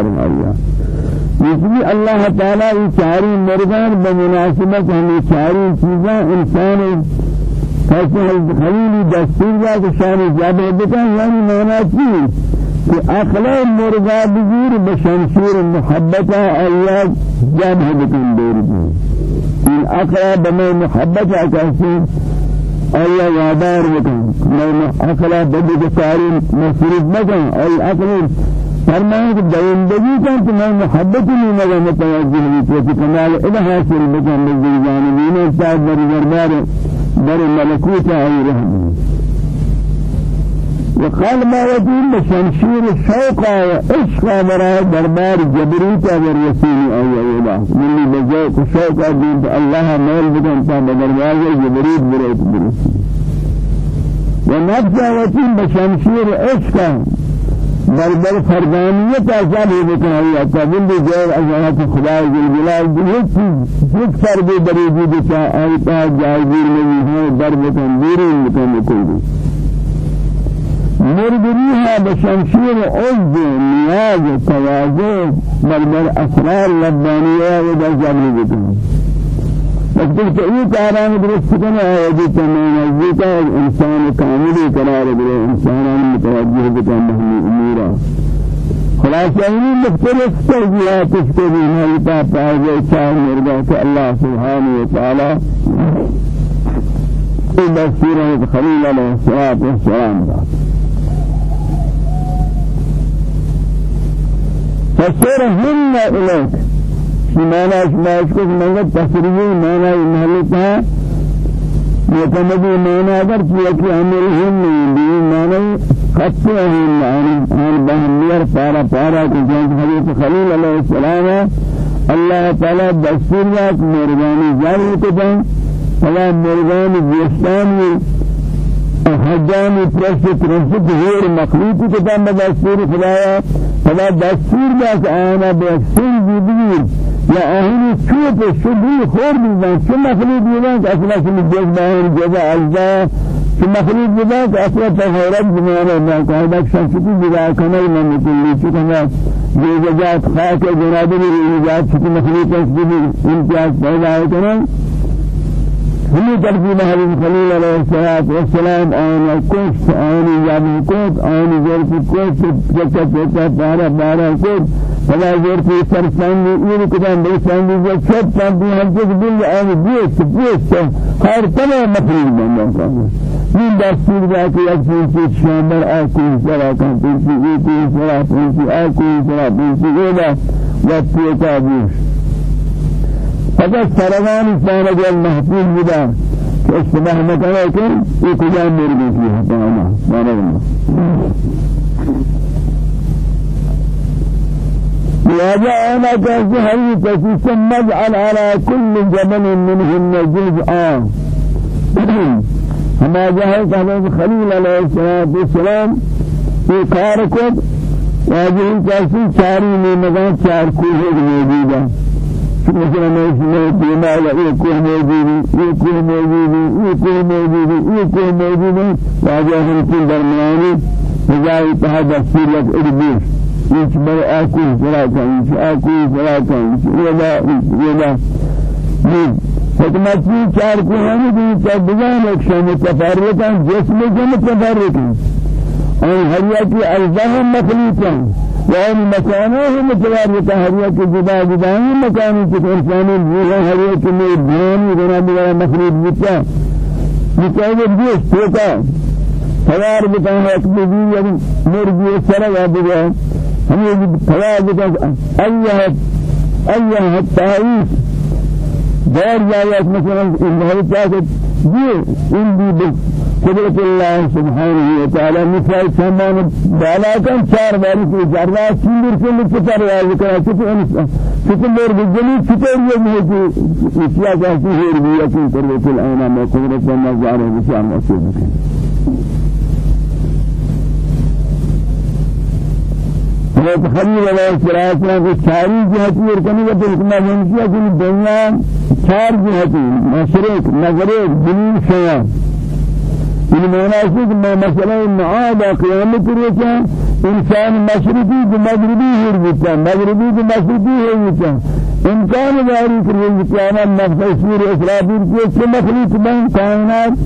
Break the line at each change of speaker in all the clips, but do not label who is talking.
اللہ یعنی اللہ تعالی یہ چاری مرغان بمناسبت ہمیں چاری چیزاں انسان فیصل خلیلی دستور یا کہ شان زیادہ بکن یعنی مانا چی؟ کہ اخلا مرغا بزیر بشمشیر محبت اللہ جمع بکن دور دی ان اخلا بمن محبت آکاسی الله يا بارك ما أخلا بدك تعلم مفروض مكان أي أخلا فرمان کہ دوندگی کا تو میں محبت نہیں لگا متوجہ ہوئی تو کمال اذا حاصل بکن من جانبین استاد در دربار در ملکوت ای رحمه وقال ما وجين بشمشير الشوق عشق براء دربار جبريت والرسول أولا من بجاء الشوق دين الله مال بدن تا دربار جبريت بريت برسول ونبجا وجين بشمشير عشق بل فردانیت آزادی بکنی تا بندی جیر از خدای جلال یک یک فردی دریجی بچا آیتا جایگیر میں ہے در بکن دیری بکن بکن. مرگریها بشمشیر عز نیاز تواضع بل بل اسرار ربانیه و در جبر بکن. وقتی که این کاران درست کنه آیدی تمام نزدیک انسان کاملی قرار بره انسانان متوجه بکن مهمی أمورا. خلاصہ این مختلف توجیہات اس کو بھی ہماری پاس آگے چاہ مرگا کہ اللہ سبحانہ وتعالی بسیرہ خلیل علیہ السلام رات فسرهن إليك. شمانا شماش كل مانگا تسریحی مانا محلتا متمدی مانا اگر کیا کہ عملہن بھی مانا خطہن آن بہمیر پارا پارا کہ جانت حضرت خلیل علیہ السلام اللہ تعالی دستوریات مرغانی جاری کتن فلا مرغانی جیستانی حجانی پرست پرست غیر مخلوقی کتن بدستور خدایا فلا دستور داشت آنا بأكسر جديد يا أهل شوف الشبه خور بيزان شو مخلوق بيزان أصلا شو الجزء جزاء الله شو مخلوق بيزان أصلا تغيرت بمعنى ما كان أكثر شو بيزان كمال ما نقول شو كمان جزاء خاك جنابي رجال شو مخلوق أصلا امتياز پیدا ہے همی ترتیب حضرت خلیل علیہ الصلوۃ والسلام آن کوش آن یاد کوت آن کی کوش جتا جتا بارا بارا کوت فلا زور کی سر سنگ یہ کدام بے سنگ جو چھت پر بھی ہم کو دل آن بیت بیت ہر تمام مفروض بندہ من دستور کہ ایک چیز شامل آکو سرا کن پنسی ایکو سرا پنسی آکو سرا پنسی ایلا. وقتی تابوش فقط سرگان سارا جل محفوظ بدا کہ اشتباہ مکنے کہ یہ کجا مرگی کی ہے تعالی سارا لهذا أنا تسيس مجعل على كل جبل منهن جزءا هما جاء كهذا خليل عليه الصلاة والسلام. في كاركب واجه تسيس چاری میں مگان چار کوہ موجودہ مثلا میں بیمار یہ کوئی موجود یہ کوئی موجود یہ کوئی موجود یہ کوئی موجود واجہ ہم کے درمیان بجائے تہا دستور یہ بڑے آکو ذرا کہیں آکو ذرا کہیں یہ لا یہ لا حکمت کی چار کو ہم بھی چار بجان ایک شامل تفارق ہیں جسم ہیں اور ہر کی الزام مخلوق ہیں يعني مكانه متوارد هريا کے جدا جدا انسانی وہ ہریا کے میں دھیان جناب والا مخلوق بتا مکان دیش ہوتا سوار بتا ہے ایک بھی یعنی مرغی سر دیا ہمیں سوار بتا ایہ ایہ التعیش دار جائے مثلا إن کیا کہ یہ إن بھی قدرت الله سبحانه وتعالى مثال سمان بالا كان چار بار في جرا سندر کے لئے چار واز کرا کہ کہ مر بجلی چتر یہ ہے کہ کیا جاتی ہے کرو کہ قدرت جارے بشان مسجد حضرت خلیل علیہ السلام کو چاری جہتی اور کنی کا بالکل منشیا کہ دنیا چار جہتی مشرق مغرب جنوب شمال. این مناسب ما مثلا معاد قیامت روچا إنسان مشرقی کو مغربی ہر بتا مغربی کو مشرقی ہر بتا امکان داری کہ قیامت نفس سور اسرافیل کے چھ مخلوق بن کائنات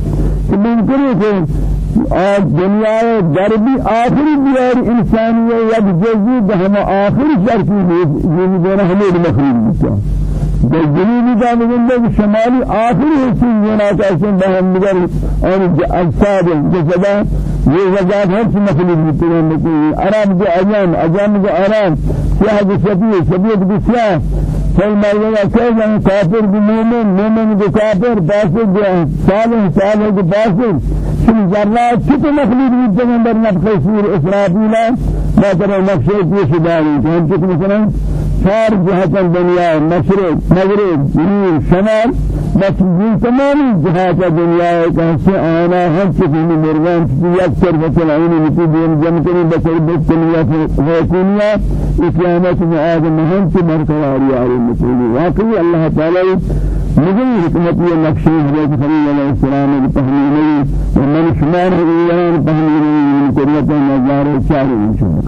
کہ ممکن ہے کہ آج دنیا غربی آخری دیار انسانی یک جزی ہم آخری شرکی یہ دینا ہمیں مخلوق بتا در جنوبی جانب شمالی آخری حصی جنا کیسے بہم مگر اور اجساد جسدہ یہ وجات ہے کہ مخلوق بتنے میں عرب جو اجام اجام جو عرب. سیاہ جو سفید سفید جو کہ کافر بھی مومن مومن جو کافر باسل صالح صالح باسل. شن ذرات کتنے مخلوق بتنے در نفخ سور اسرافیل ترى نفسه في كان مثلا چار جهات الدنيا مشرق مغرب جنوب شمال یہ تمام جهات الدنيا. کیسے آنا ہم چیزیں مرغان عین نتی دین جن کے بچل بچلیا حکومیا قیامت میں آدم برقراری آ رہی ہے واقعی اللہ تعالی مجھے حکمت یہ نقشے حضرت خلیل علیہ السلام کی تحمیل ومن شمار ایمان تحمیل من قرية نظار چار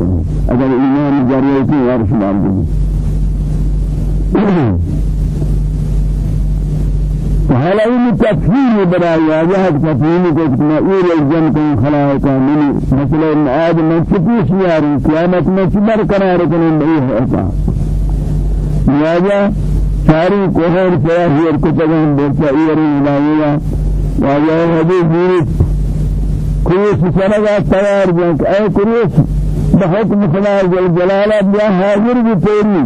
انشاء اگر ایمان جاریہ کی اور شمار دی وهلا إن تفهيم براي واجه تفهيم كما إير الجن كن خلائق من مثل المعاد من شفيش ياري قيامة من شمر قرار كن بيه أتا واجه ساری کوہر سے ہیر کتگان برتا ایری الہیہ واجه حدیث جیرت کروس سنگا تیار جنک اے کروس بحکم خدا جل جلالہ بیا حاضر بھی تیری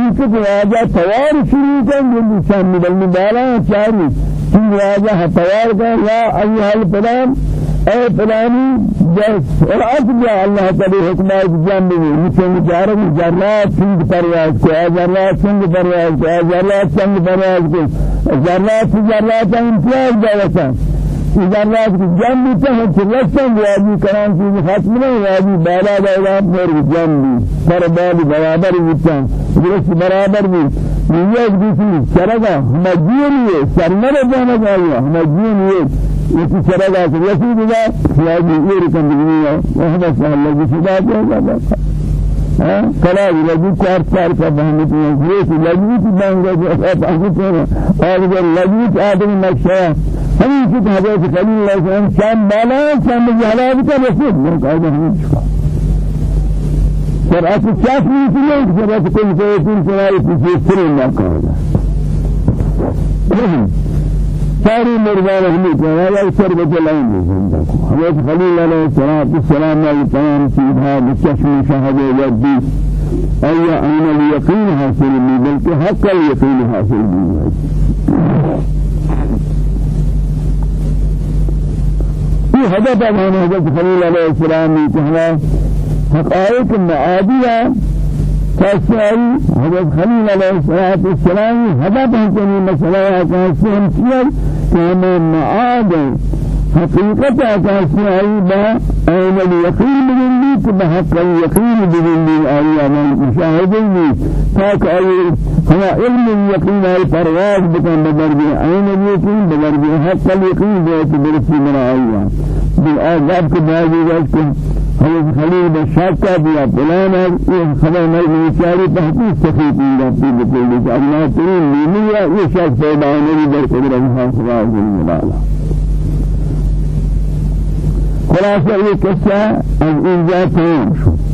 ایک واجہ توار شروع کن جو نشان مدل مدالا چاری کی واجہ توار کن یا ایها الفلان. اے فلانی جس. اور اصل اللہ تعالی حکمات جنب میں مچن جارم ذرات سنگ پرواز کو. ذرات سنگ پرواز کو. ذرات سنگ پرواز کو. ذرات ذرات امتیاز دعوتا ذرات کی جنبی تہا چلسن واجی کران چیز ختم نہیں واجی بالا بالا پر جنبی پر بال برابر ہوتا درست برابر بھی یہ دوسری چرگا مجین یہ سرمر جانا چاہیے مجین یہ اس چرگا سے رسید گا واجی یہ رکن دنیا وہ بس اللہ کی دے گا کلا لگی چار چار کا بہنے کی یہ لگی بہنگا جو آپ کو اور لگی آدمی نقشہ ہمیں کی حضرت خلیل اللہ علیہ وسلم شام بالا شام جہلات کا رسول میں قاعدہ ہمیں چھکا پر اصل چاس نہیں تھی کہ جب کوئی کوئی تین سوال پیچھے سر نہ کہا ساری مردان ہمیں کہا یا سر بچے لائیں گے کو حضرت خلیل علیہ السلام علیہ تمام چیزها بچشم شهد وردی ایا أن اليقین حاصل بھی بلکہ حق اليقین حاصل بھی هدف من حضرت خليل عليه السلام كهلا حقائق معادية كاسعي حضرت خليل عليه السلام هدف من مسألة كاسعي كما معاد حقيقة كاسعي با أين اليقين بجنبي بحق اليقين بجنبي آية من مشاهدين تاك أي هو علم اليقين أي پرواز بكن بدرجة أين اليقين بدرجة حق اليقين ذات برسي من آية بالآذاب كبازي ذاتكم حضرت خليل بشاكا بيا فلانا یہ خبر میں بیچاری تحقیق سخیت نہیں رہتی بکل کہ اللہ ترین نیمیہ یہ شخص پیدا ہونے در قدر محاصرہ جل جلالہ خلاصہ یہ قصہ از اینجا تمام شد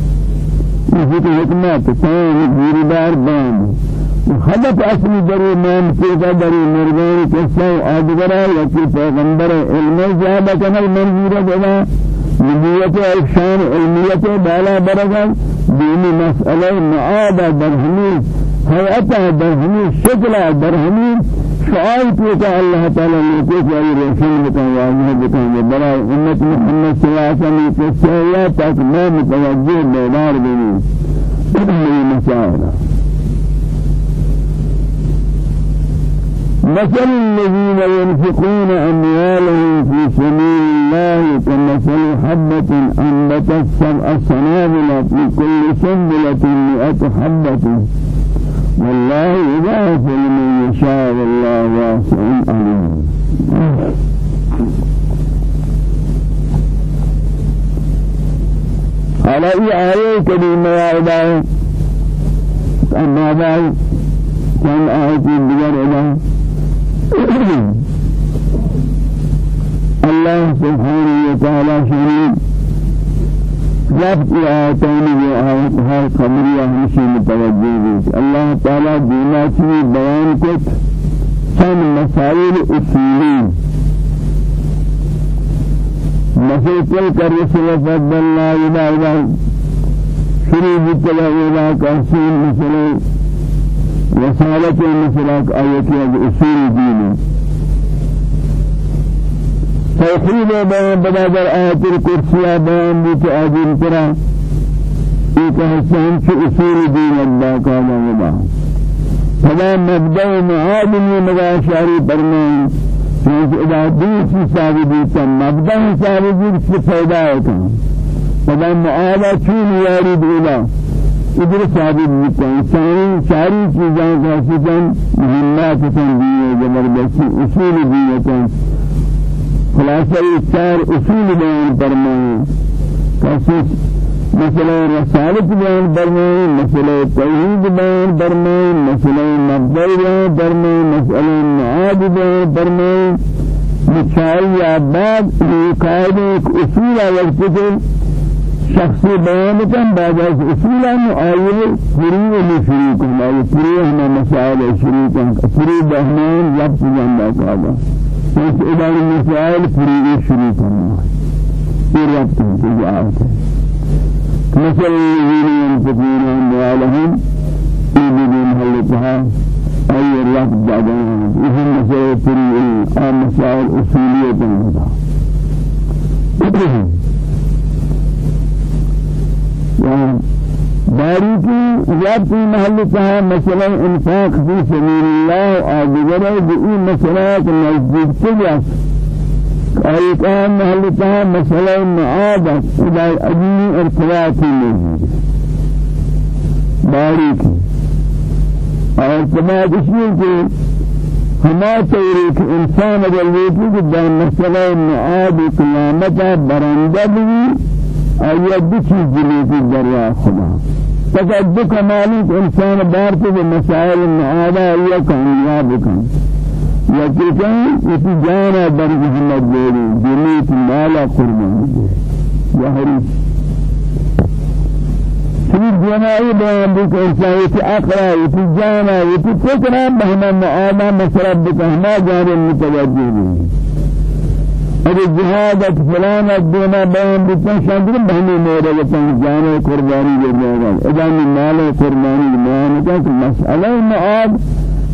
یہ کہ حکمت تمام گیردار بان هدف اصلی دری نام پیدا دری مرغان قصہ آدگرہ یکی پیغمبر نبوت افشان علمیت بالا برگل دینی مسئلہ معادہ درہمی حیعتہ درہمی شکلہ درہمی شعائر پیتا اللہ تعالی نے کو جاری روشن بتا واضح بڑا امت محمد صلی اللہ علیہ وسلم کے سیا تک میں متوجہ بیدار بنی یہ مسائل. مثل الذين ينفقون أموالهم في سبيل الله كمثل حبة أنبتت سبع سنابل في كل سنبلة مئة حبة. والله يضاعف لمن يشاء والله واسع عليم. على أي آية كريمة يا أما بعد كان آية إله الله سبحانه وتعالى شريف رب آياتين آيات هاي خبرية همشي متوجه الله تعالى دينا چی بیان کت چند مسائل اصولی مثل تلك الرسل فضلنا إلى إلى شريف التلا إلى كاسين مثل رسالة مثل آيات أصول دينه توحید بیان بدر آیت الکرسی بیان بیت عظیم ترا ایک حسن چه اصول دین اللہ کا جانبا فلا مبدأ معادنی مغاشاری برمان. چونکہ إذا دین سی ثابتی کن مبدأ ثابتی سی پیدا ہوتا فلا معادا چون یارد اولا ادھر ثابت چاری چیزاں کا سکن مهمات سن دیئے زبردستی اصول دیئے خلاصہ چار اصول بیان فرمائے کیسے مسئلہ رسالت بیان فرمائے مسئلہ توحید بیان فرمائے مسئلہ مبدل بیان فرمائے مسئلہ معاد بیان فرمائے مچائی آباد یہ قائد ایک اصول کے شخصی بیان کن بعد از اصولا آئیے پوری و شروع کن آئیے پوری ہمیں مسائل شروع کن پوری بہمان لفظ جاندہ کہا اس ادارے مسائل پوری شروع کرنا یہ رابطہ ہے یہ آیت ہے مثل الذين ينفقون أموالهم في بدون حلتها أي الرب بعدين وهم مسائل پوری مسائل أصولية يعني باریکی رب محل کہا مثلا انفاق فی سبیل اللہ آدھگرہ بئی مسئلہ نزدیک تجاس آئی کہا محل کہا مسئلہ معادت ادائی اجنی ارتباطی موجود باریکی۔ اور ارتباط اس میں کہ ہما تحریک انسان اگر لیتی کہ در مسئلہ معاد قیامت برندہ بھی آیا دو چیز جلیتی دریا خدا دو کمالی إنسان بارتے کے مسائل معادہ یا کامیاب کن. یا کہتے اسی جانا در محمد دیری جلیت مالا قربان دے یا حریف چیز جنائی بیان انسان اسی اقرا اسی جانا اسی فکرہ بہنا معادہ مسرب بکہنا جانے متوجہ بھی اگر جهاد فلان الدنيا بيان بتن شاندر بهني مورا بتن جانے قربانی دے اذا من مال قربانی بیان کا مسئلہ معاد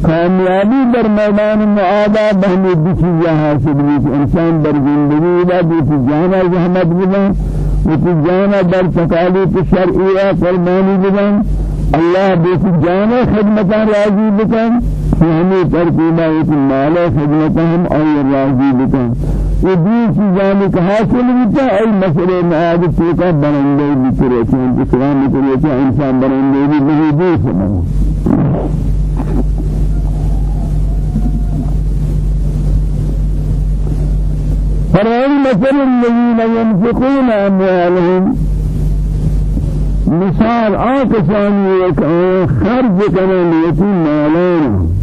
کامیابی در میدان معادا بہنی بچیزہ حاصل بھی انسان در زندگی دا بیتی جانا زحمت بلن بیتی جانا در تکالیف شرعیہ قربانی بلن اللہ بیتی جانا خدمتان راضی بکن. ہمیں ترکیبہ ایک مال خدمتان اور راضی بکن یہ دین چیزانی کا حاصل ہوتا ہے مسئلے میں آگے چیکا بنندے بھی کرے چھے اسلام کرے چھے انسان بنندے بھی نہیں دی سمجھ فرعون مثل الذين ينفقون أموالهم مثال آكساني خرج كمان يتيم مالين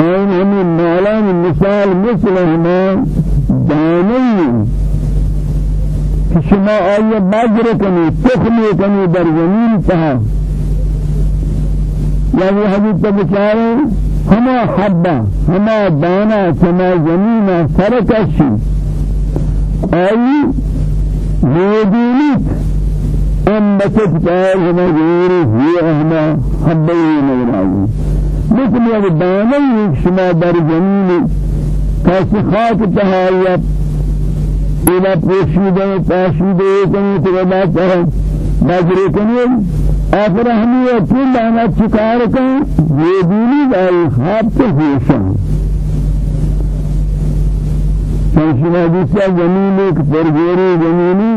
آن همین مالان مثال مثل هما دانی که شما آیا بذر کنی تخمی کنی در زمین تها یعنی حدیث بچاره ہما حبا ہما دانا زمین سرکشی. آئی موجودیت أنبتت قال هما غيره هي أهما حبين نوراني مثل یک دانه شما در زمین کسی خاک تهایت إلى پوشیده پاشیده کنی تو بدا چاہے بجری کنی؟ آخر ہمیں اچھی لعنت چکار کن؟ یہ دینی دائی خواب تو ہوشن چنشنا جیسا زمین ایک پرگوری زمینی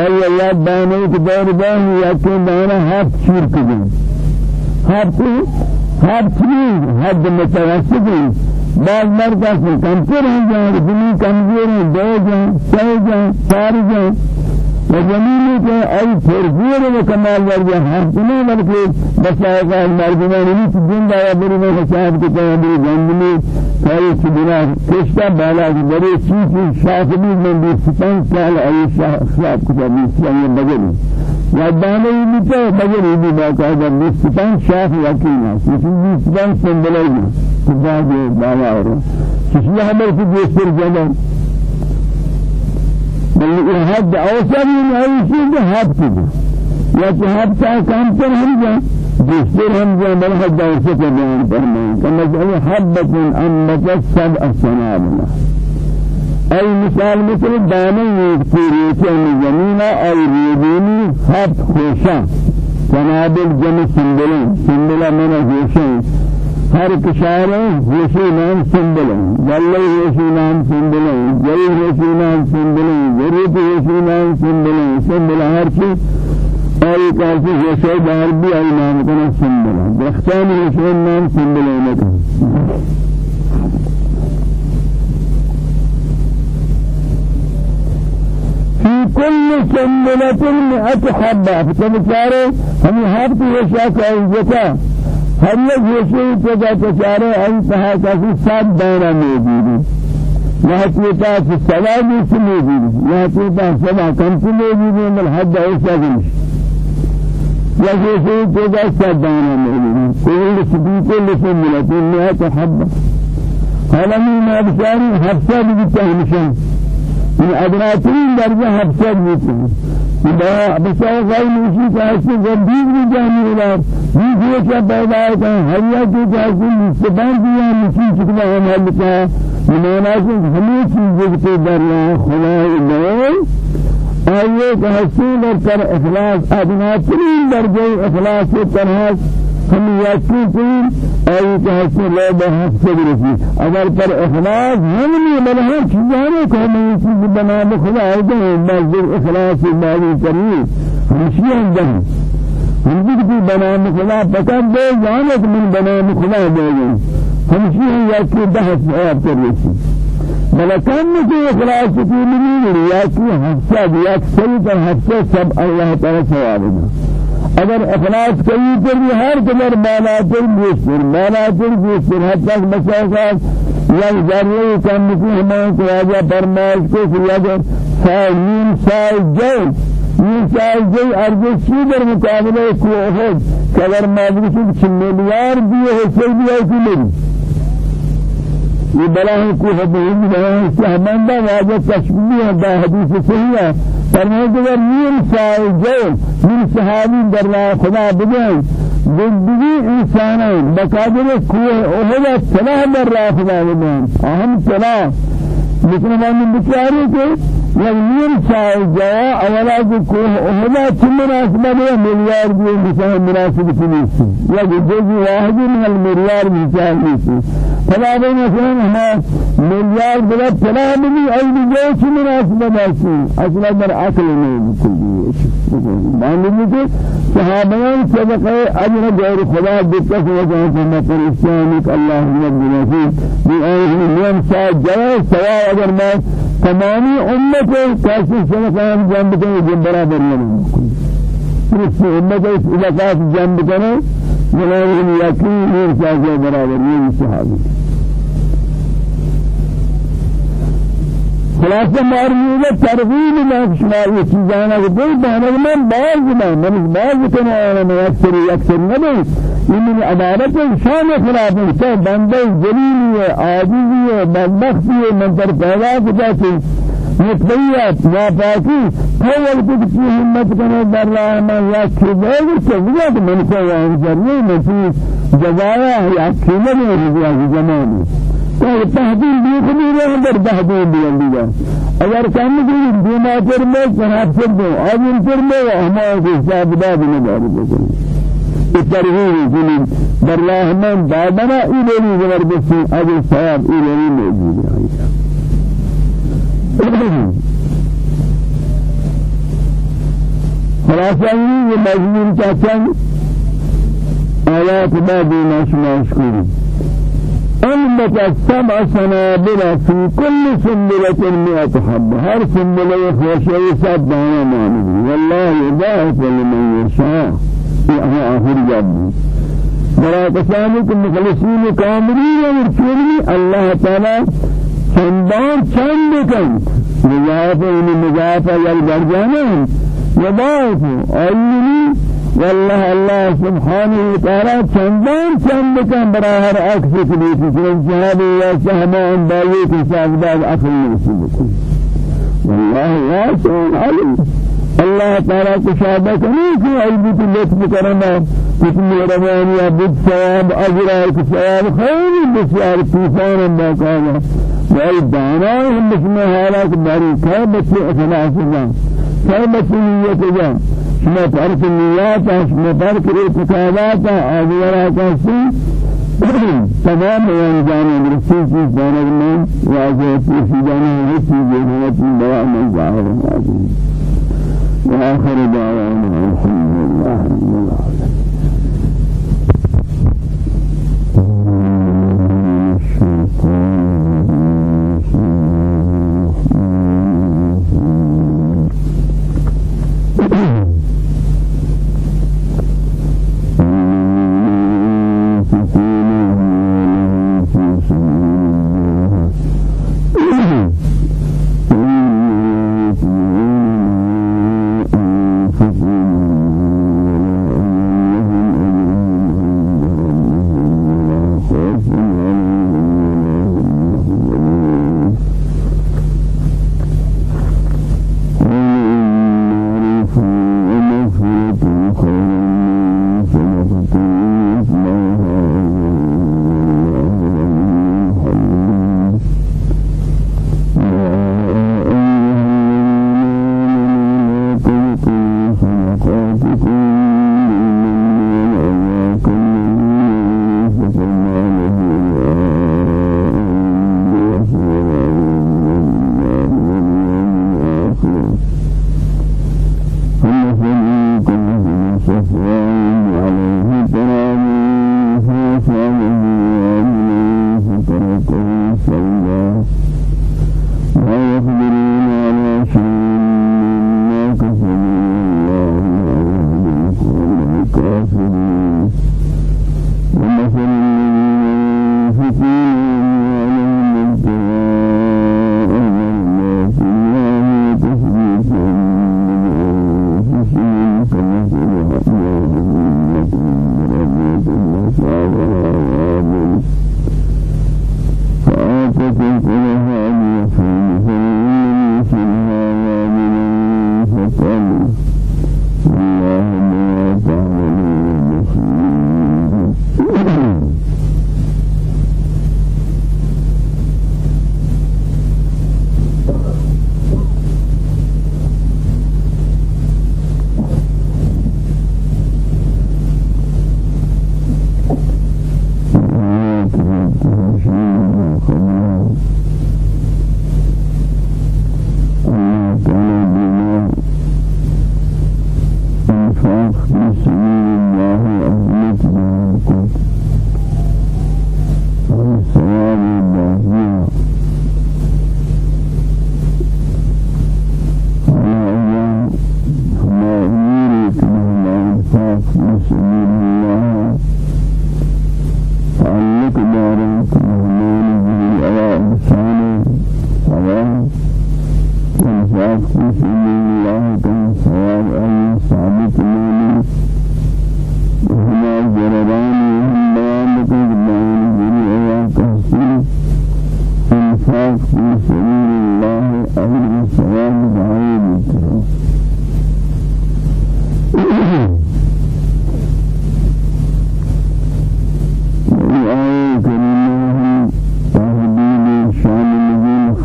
ای اللہ دانے ایک دور باہی یکی دانا ہاتھ چیر کدیں ہاتھ ہاتھ چیر حد متوسطی بعض مرد اصل کمتر ہیں زمین کمزور ہیں دو جان چھ جان چار جان. و زمینی کے ای پرزور و کمال ورگا ہرچنے بلکہ بسائقہ مردمان نیت زندہ یا بری خشاہد کے تاہم بری زندنی کاری چی بنا بالا کی بری چیزی من بی ستن سال ای شاہد کتا بی ستن بگلی یادانے بھی تو بگلی بھی باقاعدہ بی ستن شاہ یقین ہے کسی بی ستن سے جیسر جانا بل حد اوسری نہیں چیز حد کی یا کہ حد کام پر ہم جا جیسر ہم جا بل حد اوسر کے بیان فرمائیں کما جائے حبت انبت سبع سنابلا ای مثال مثل ایک پوری کے زمینہ ای ریدینی حد خوشا. سنابل جمع سنبلیں سنبلہ من خوشا ہر کشار وشی نام سنبلیں جلے وشی نام سنبلیں جئی وشی نام سنبلیں ضرورت وشی نام سنبلیں سنبلہ ہر چیز اور ایک ایسی وشی دار بھی آئی نام کنا سنبلہ درختان وشی نام سنبلیں نکن. في كل سنبلة مئة حبة فبالتالي هم هابط وشاك أو ہر ایک یہ تو جاتے چارے ہم کہا کہ سات دورہ موجود ہے یہ کہ پاس سوا بھی موجود ہے یہ کہ پاس سوا کم سے موجود ہے مل حد ایسا نہیں یا یہ تو جاتے سات دورہ موجود ہے كل کو لسن ہے تو حد حالا من بشاری حفظہ بھی تہمشن من درجہ حفظہ بھی بسیار غیر موشی کا ایسے گردید بھی جانی ہوگا یہ جو کیا پیدا ہے ہریا کی جیسے مستبان دیا مشی چکنا ہم حل کا نمانا سے ہمیں چیزیں کے دریا خدا اللہ آئیے کہ حسین اور اخلاص. ادنا ترین درجہ اخلاص و تنہاس ہم یقین کریں اور کہ حسین لے بہت سے رسی اگر پر اخلاص ہم نہیں بل ہر چیزیں کو ہم یہ چیز بنا خدا ہے کہ مزدور اخلاص باری کریں ہمشی اندر ہم بھی بنا خدا پکڑ دے جانے کہ من بنا خدا دے گئے ہمشی یقین بحث ہے کر رسی ملکان کے اخلاص کی نہیں یا کہ حسد یا پر حسد سب اللہ تعالی ثواب دے اگر اخلاص کئی پر بھی ہر قدر بالا پر بیشتر بالا پر بیشتر حد تک مساقات یا ذریعہ کم کی ہمیں کو آجا فرمائش کو کہ اگر سال نیم سال جو نیم سال جو ارز چی در مقابلے کو احد کہ اگر مادرسی چھ ملیار دیئے ہے کہ نہیں یہ بلا ہے کو حدین ہے استحماندہ واجہ تشبیہ ہے حدیث صحیح ہے فرمودگر نیم سال جو من صحابی در راه خدا بگن زندگی انسانان بقدر کوه احد سلاح در راه خدا بگن اهم سلاح لیکن من بچاری کہ یک نیم سال جا أولا جو کوه احد چه مناسبت ہے ملیار بھی انسان مناسبت نہیں یا جزء واحد من المليار مثال نہیں فلا بين مثلا هما مليار بلا فلا بني أي بجوش مناسبة باسي أصلا در عقل نہیں كل مان لیجیے صحابیان صدقہ اجر غیر خدا دیتا ہے کہ ہم پر اسلام کہ اللہ رب العزیز بھی ایہ نیم سا تمامی امت کیسے صدقہ انجام دیں جو برابر نہیں اس امت علاقات جنب کریں ملائم یقین چاہیے برابر یہ صحابی خلاصہ مارنی ہے ترغیب میں شمار یہ چیزاں کہ کوئی بہانہ میں باز میں من باز کرنا ہے میں اکثر اکثر نہ یہ من عدالت شان خلاف ہے تو بندے ذلیل ہے عاجز ہے بدبخت ہے من پر پیدا ہوتا ہے مطلعیت یا پاکی اول کچھ کی ہمت کرنے در راہ میں یا کھلے گی چلیے تو من کو یا نہیں میں جزایا یا کھلے نہیں رضا کی زمانی تو تحدید بھی خبر ہے اندر تحدید بھی اندر اگر کام کی دیما پر میں جناب سے دو اب ان پر میں ہمارے حساب داد میں دار بکل الترهيب في بالله من بعدنا إلى زبردستي أبي الثواب إلى موجود خلاصة یہ مجبور چاچن آيات بعد ما شما شكري أنبت السبع سنابل في كل سنبلة مئة حبة. هر سنبلة خوشي سب دانا معنى والله يضاعف لمن يشاء. في آخر جاب برا کسانی کو مخلصین کاملین اور چوری اللہ تعالی چندان چند کن مضاف ان مضاف یل برجانا مضاف ایلی والله الله سبحانه وتعالى چندان چند کن برای هر عکس کلی که جهاد یا سهمان باید که سعادت اخر نرسید والله واسع علیم الله تعالى كشابة كنيك عيبت اللطف كرما كتن رماني عبد ثواب أجرى كثواب خير بسيار طوفان ما كان وعيد دانا هم بسم حالات باري كابت إخلاص الله كابت نية الله شما تعرف النيات شما تعرف الاعتقادات آدھورا کسی تمام جانے مرسی چیز جانے میں واضح پیشی جانے ہے چیز جنت میں بڑا من ظاہر ہے وآخر دعوانا الحمد لله رب العالمين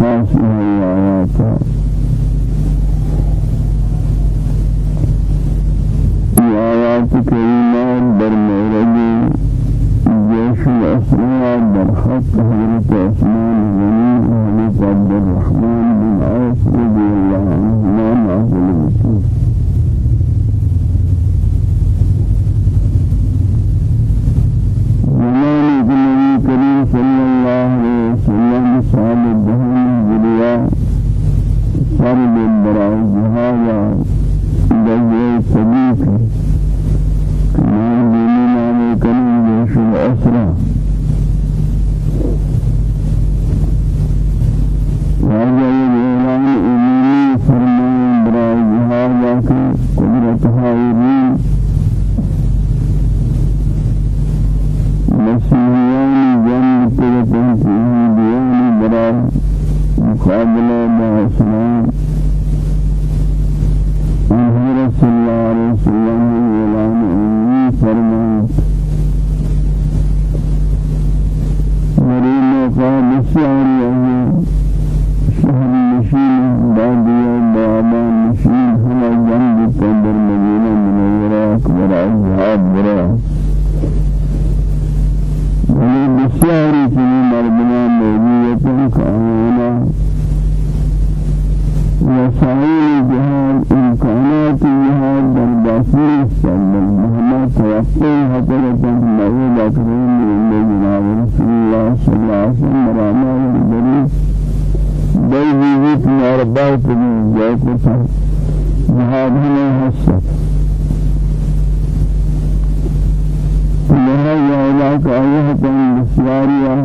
خاص من آياتا آيات كريمة در جيش الأسرى در حق حضرت عثمان غني عبد الرحمن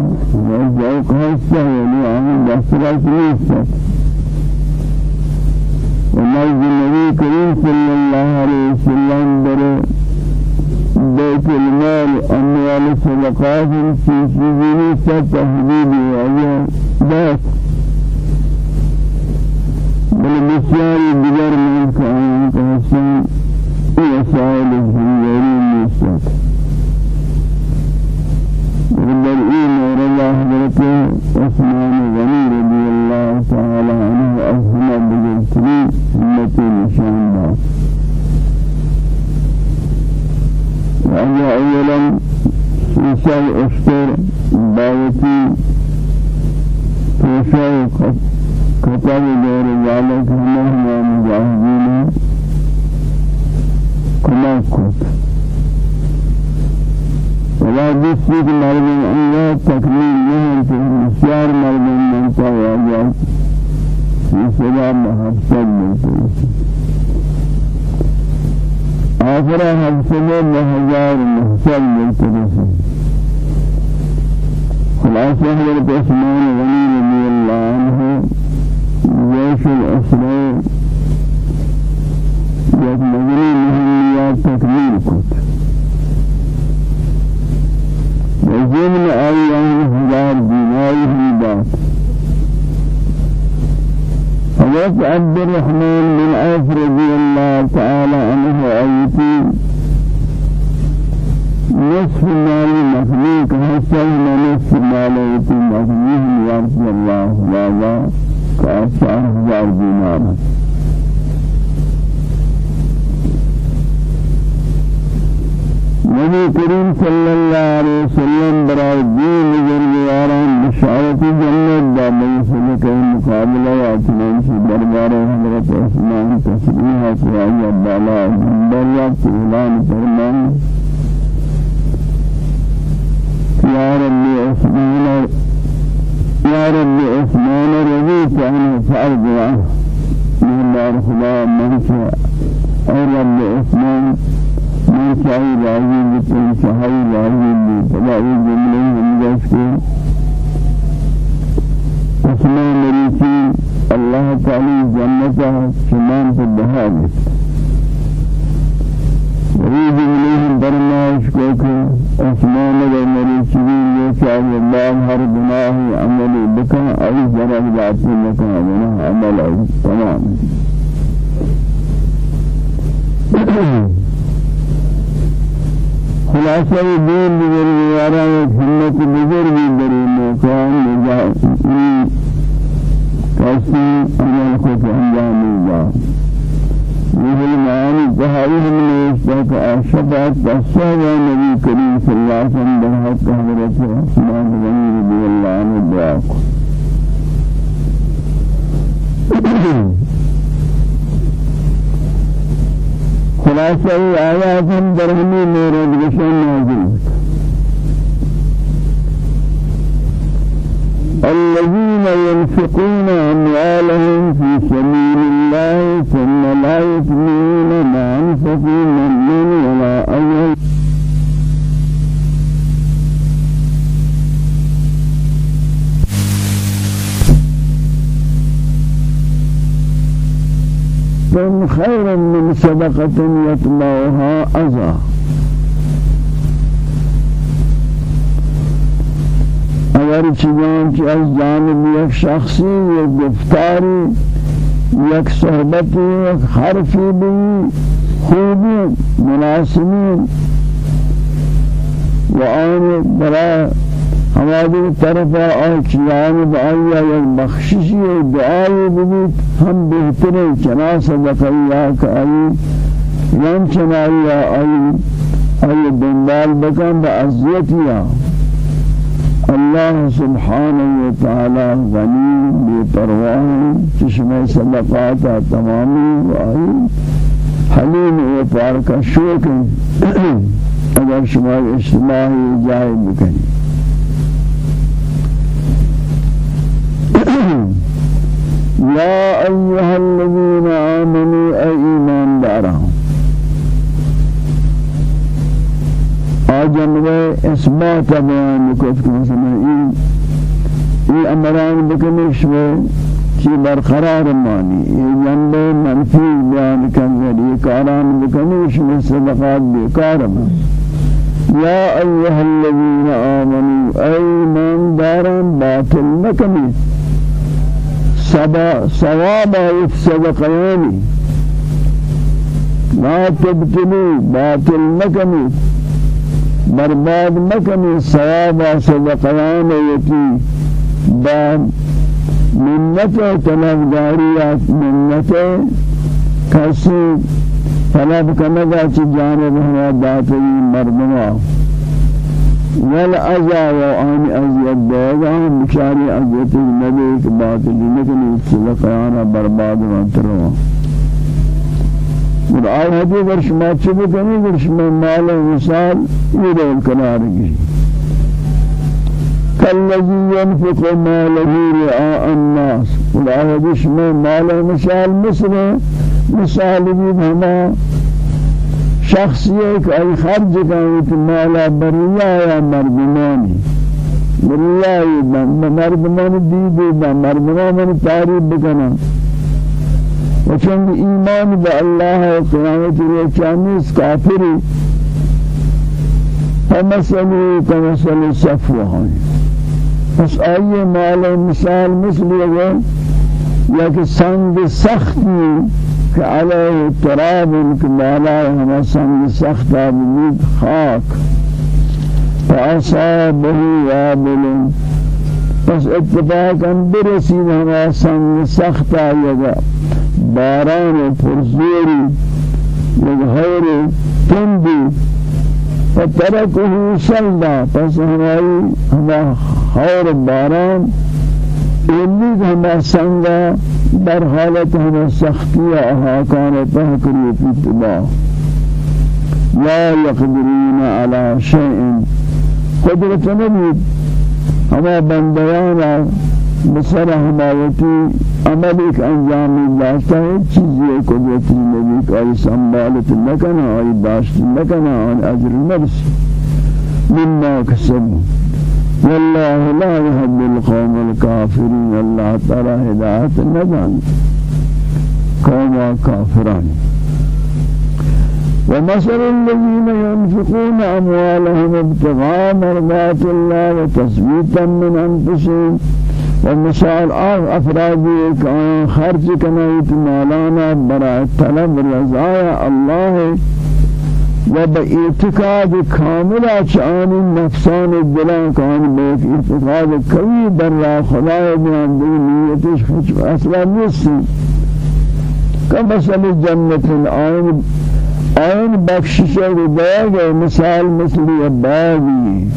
بسياريا وجاوك هسه ولي عن بسرع سنيسة ومرض النبي كريم صلى الله عليه وسلم بره بيت المال أموال صدقات في نبي كريم صلى الله عليه وسلم برای دین جنگیاران بشارت جنت دا میسلک مقابلہ واتنان سے دربار حضرت عثمان کو آئی بالا بریات اعلان فرمان. یا رب عثمان يا رب عثمان رضيت عنه فأرجع من دار خدا منشأ أي رب عثمان من شاهي راضي بكل شاهي راضي بتبعي جمله هم جسكي عثمان مريسي الله تعالى جنته شمان في الدهاجة يريد إليه برناش كوكو عثمان مريسي شاء الله هر گناه عمل ای جناب ذاتی مکن گناه عمل ای تمام خلاصہ دین بزرگوارا ایک ہمت بزرگی بری مکان مجاہدین کسی عمل خود انجام دا یہ المعانی تحاوی ہم نے اشتاق آشفات تصوى نبی کریم صلی اللہ علیہ وسلم بحق حضرت عثمان غنی رضی اللہ عنہ کو خلاصہ آیات ہم درہمی نازل الذين ينفقون أموالهم في سبيل الله ثم لا يتمون ما أنفقوا من ولا أول خيرا من صدقة يطلعها أذى. اگر چیزان که از جانب یک شخصی یک گفتاری یک صحبتی یک حرفی بھی خوبی مناسبی و آن برای ہماری طرف اور جانب آیا یک بخششی و دعائی بھی ہم بہترین چنا صدقیہ کا آئی یم چنائی آئی آئی دنبال بکن با عزیتیہ الله سبحانه وتعالى غني بپرواہ چشمه صدقات تمامی وائی حلیم و پارک شوک اگر شما اجتماعی جائے بکنی. يا أيها الذين آمنوا أي إيمان دارهم آجم إثبات بيان كفك مثلا إيه أمران بكمش چی برقرار مانی یہ جنبے منفی بیان کنگر یہ کاران بکنیش میں صدقات بیکار یا ایها الذین آمنوا ایمان داران باطل نکنی۔ سبا ثواب ایت صدقیانی لا تبتلوا باطل نکنی برباد نکنی ثواب صدقیان ایتی بعد منت طلبگاریات منت کسی طلب کنگا چی جانب ہما باطلی مردما والعزا وآن ازیت دیگا مشاری ازیت نبی ایک صدقیانا برباد وانتروا اور آئی حدیث ورشما چبو کنی ورشما مال و مثال یہ رول کنار گئی كالذي ينفق ماله رعاء الناس۔ ولا يجش من مال مثال مثل مثال بهما شخصیت ای خرج کنید مالا بریا یا مردمانی بریا مردمان دیدی با مردمان تعریف بکنن و چون ایمان به الله و قیامت روچانیس کافری فمثلی کمثل صفوهانی پس آئیے مال مثال مثل یا کہ سنگ سختی کہ علیہ تراب کہ مالا ہما سنگ سخت آبید خاک. فأصابه وابل. پس اتفاقا برسید ہما سنگ سخت آئیگا باران پرزوری یک حور تندی. فتركه سلدا پس ہماری ہما خور باران. ایلی ہما سنگا. در حالت ہما سختی احاکان تحکری فی لا يقدرون على شيء قدرت نبی ہما بندیانا بسر حمایتی عمل ایک انجام داشتا ہے چیزی قدرت نبی کا آئی سنبالت نکنا آئی داشت نکنا آئی اجر نرسی مما کسبو والله لا يهد القوم الكافرين الله تعالى هداية ندان قوم كافران. ومثل الذين ينفقون أموالهم ابتغاء مرضات الله وتثبيتا من أنفسهم. ومثال آخر أفرادي كأن خرج كنايت مالانا براء طلب رضايا الله. و به اعتقاد کامل اچانی نفسان دلان کان به اعتقاد قوی در راه خدا بیان نیتش أصلا نیست. کم مثل جنت العین عین بخشش و دیگر مثال مثل باغی.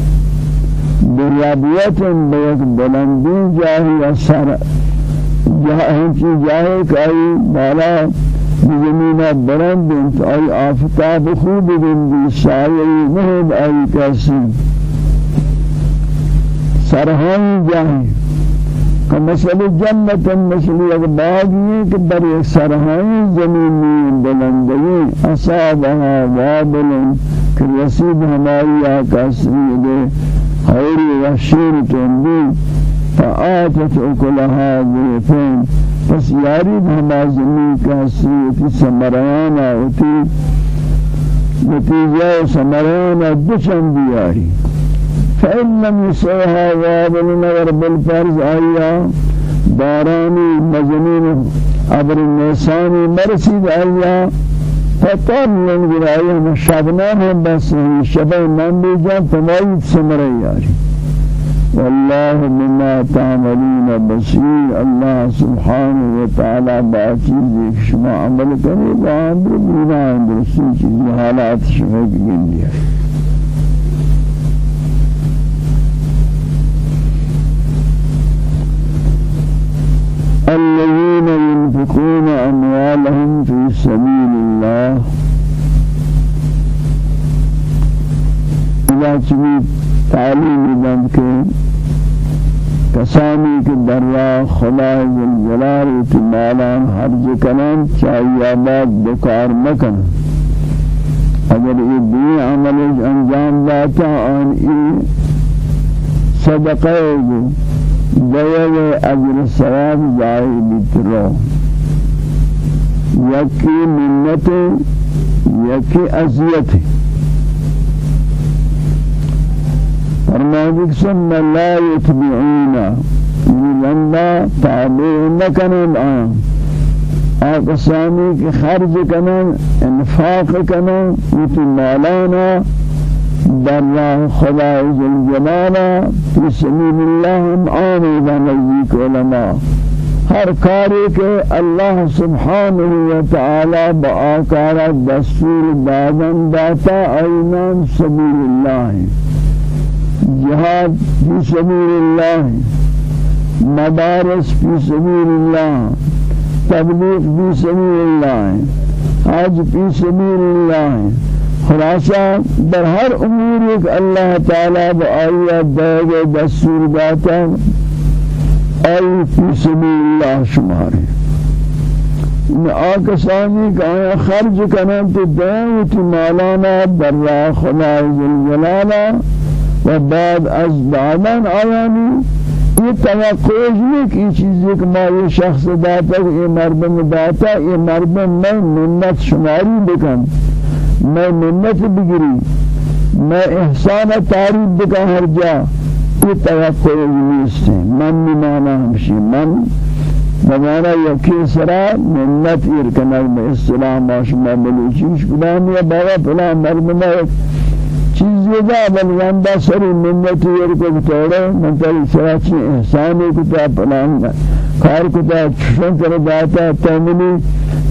دریابیت به یک بلندی جاهی اثر جاهی جاهی کاری بالا زمین برند انتهای آفتاب خوب بندی سایه مهد آئی کسی. سرهان جاہی. كمثل جنة مثل يغباغي كبر سرهان زمين بلندي أصابها وابل كريسيب همائي آكاسي خير وشير تنبي فآتت أكلها ضيفين پس یاری ہما زمین کا حسیتی سمرانہ ہوتی نتیجہ سمرانہ دچن دیاری فإن لم يسعها وابل نظر بالفرز آیا بارانی مزمین عبر النسانی مرسید آیا فطار من گرائیم شبنان هم بس شبه من بیجان تمایید سمره یاری. والله بما تعملون بصير. الله سبحانه وتعالى باچیز شما عمل کرے باندر بیان درستی چیز حالات شما دیا. الذين ينفقون أموالهم في سبيل الله. إلى تعليم ذلك کسانی که در راه خدای جلال اتمالان حرج کنن چاہیے آباد بکار مکن. اگر یہ دی عمل انجام داتا آن ای صدقہ دیو اجر ثواب جائے بیترو یکی منت یکی اذیت. فرمائے ثم لا يتبعون من لندا تابع نکنن آن. آقسانی کی خرج کنن انفاق کنن یتی مالانا در راه خدای جلالا فی سبیل الله علماء ہر کاری کے اللہ سبحانہ و تعالی با آکارا دستور دادن داتا اینان سبیل اللہ جهاد في سبيل الله مدارس في سبيل الله تبلیغ في سبيل الله حج في سبيل الله خلاصہ در ہر امور ایک اللہ تعالی بآیات دے دستور داتا ای فی سبیل اللہ شمارے آکسانی کا آیا خرج کنن تو مالانا در راہ خدا و بعد از بعدن آیانی یہ توقع نہیں کہ چیزی کہ ما یہ شخص داتا یہ مردم داتا یہ مردم میں منت شماری بکن میں منت بگری میں احسان تعریف بکن ہر جا. یہ توقع نہیں من نمانا ہمشی من بمانا یکی سرا منت ارکنال میں اسلام آشما ملوچیش کدام یا بابا پلا مردم چیز یہ جا بل وندا سری منت یر کو توڑے منتل سراچی احسان کو تا پلان کار کو تا چشن کر داتا تمنی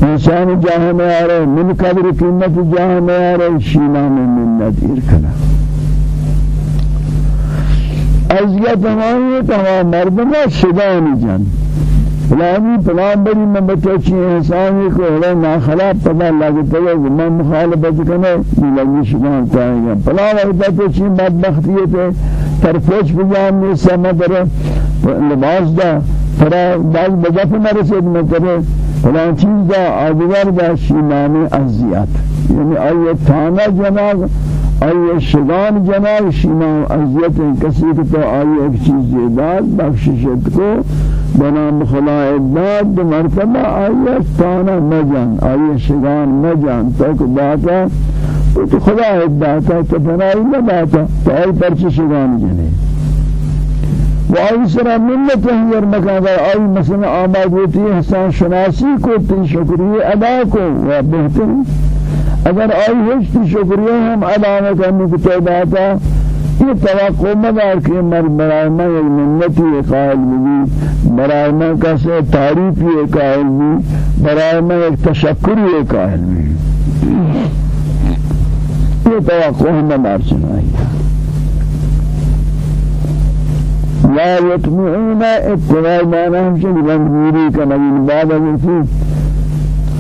انسان جہاں میں آ رہے من قدر قیمت جہاں میں آ رہے شینا میں منت یر کنا از یہ تمام تمام مردم شدانی جان۔ فلانی فلان بری میں بچی انسانی کو ہے نا خلاف پتہ لگتا ہے میں مخالفت کرنے لگی شکان چاہیں گے فلان وقت تو چی بدبختیت ہے ترفوش بجان میں سمت رہے لباس دا فرا بعض بجف نہ رسید میں کرے فلان چیز دا آدھگر دا شیمان ازیات یعنی آئیے تھانا جناغ آئیے شگان جناب شیما عزیت کسی کو تو آئیے ایک چیز داد بخششت کو بنام خلا داد دو مرتبہ آئیے تانا مجان آئیے شگان مجان تو کہ داتا تو خدا داتا تو بنائی نہ داتا تو آئی پرچ شگان جنے و آئی سرا ملت ہنگر مکان آئی مثلا آماد ہوتی حسان شناسی کو تین شکریہ ادا کو و بہتر۔ اگر آئی ہشتی شکریہ ہم ادا کرنے کی یہ توقع مدار کہ مر برائے میں ایک منتی قائل بھی برائے میں کسے تعریفی قائل بھی برائے ایک تشکری قائل بھی۔ یہ توقع مدار چنائی لا يتبعون اتباع ما نحن شكرا بندگیری کا نبی بعد از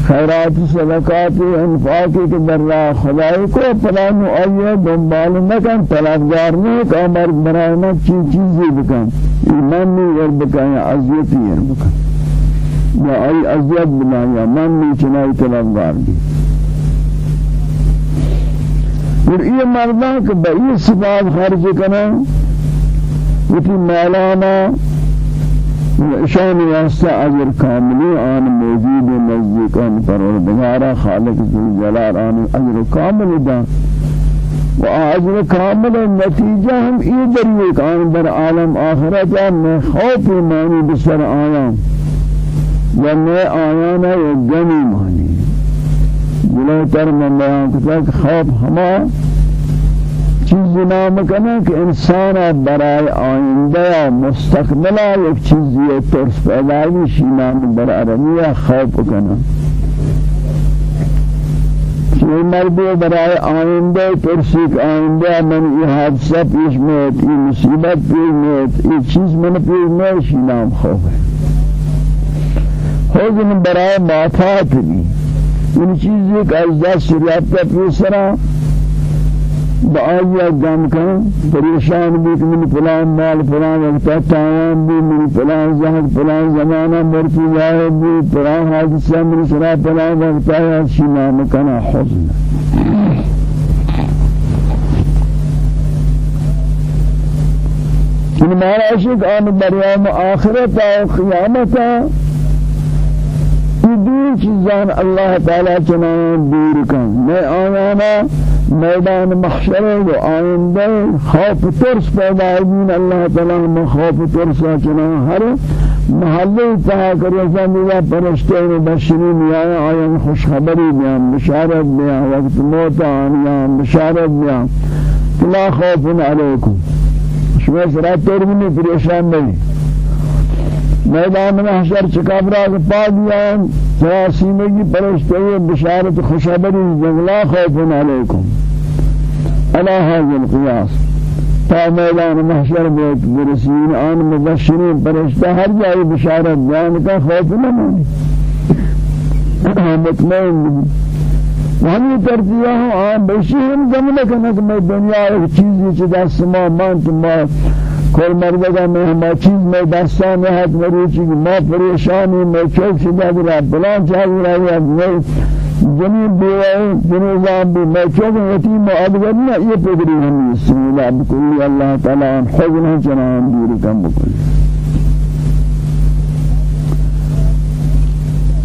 خیرات صدقات انفاق کے در راہ خدای کو پلان آئیے دنبال نکن طلبگار نہیں کہ آمر برائے نہ چیز چیزی بکن. ایمان نہیں ور بکن یا عذیتی ور بکن. یا آی عذیت بنا یا من نہیں چنائی طلبگار بھی اور یہ مردان کہ بئی صفات خرج کرنا یہ مولانا شان واسطہ اجر کاملی آن موجود نزدیک آن پروردگارا خالق ذل جلال آن اجر کامل دا. و اجر کامل نتیجہ ہم یہ دریئے کان در عالم آخرت میں خوف مانی بسر آیا و میں آیا نہ یہ گنی مانی جلو تر من بیان کتا خوف ہما چیز نام کنه که انسان برای آینده یا مستقبل یک چیزی ترس پیدا میشی نام بر عربی خوف کنه چه مردی برای آینده ترسی که آینده من این حادثه پیش میاد این مصیبت پیش میاد این چیز من پیش میاد نام خوفه حزن برای مافات بھی این چیزی که از دست رفته پیش بآیا جام کن پریشان بھی من فلان مال فلان وقت تاوان بھی من فلان زہد فلان زمانہ مرتی جائے بھی فلان حادثہ من سرا فلان وقت آیا شما مکنا حزن۔ ان مارا عشق آن بریام آخرت و قیامت دور چیزان اللہ تعالی چنان دور کن. میں آیانا میدان محشر و آئندہ خوف ترس پیدا دین اللہ تعالی میں خوف ترس چنان ہر محلے تہا کرے زمینہ پرشتے و بشرین یا آیان خوشخبری بیان بشارت بیان وقت موت آنیان بشارت بیان لا خوف علیکم۔ شما سرا ترمینی پریشان نہیں۔ میدان محشر چکابرا کے پا دیا سیاسیمے کی پرشتے بشارت خوشبری جنگلا خوف علیکم على هذا القياس تا میدان محشر بیت برسین آن مبشرین پرشتہ ہر جائے بشارت بیان کا خوف نہ مانی مطمئن وہی ترتیہ ہوں آن بشی ہم جملہ کنک میں دنیا ایک چیزی چیزا سما مانت ما کل مردگا میں ہما چیز میں دستان ہے مروچی ما پریشانی میں چوک شدہ درہ بلان چاہی رہی ہے میں جنین بیوائے جنوزان بھی میں چوک یتیم و ادگرنا یہ پدری ہمی اسم اللہ بکلی اللہ تعالیٰ حضن چنان دیر کم بکلی.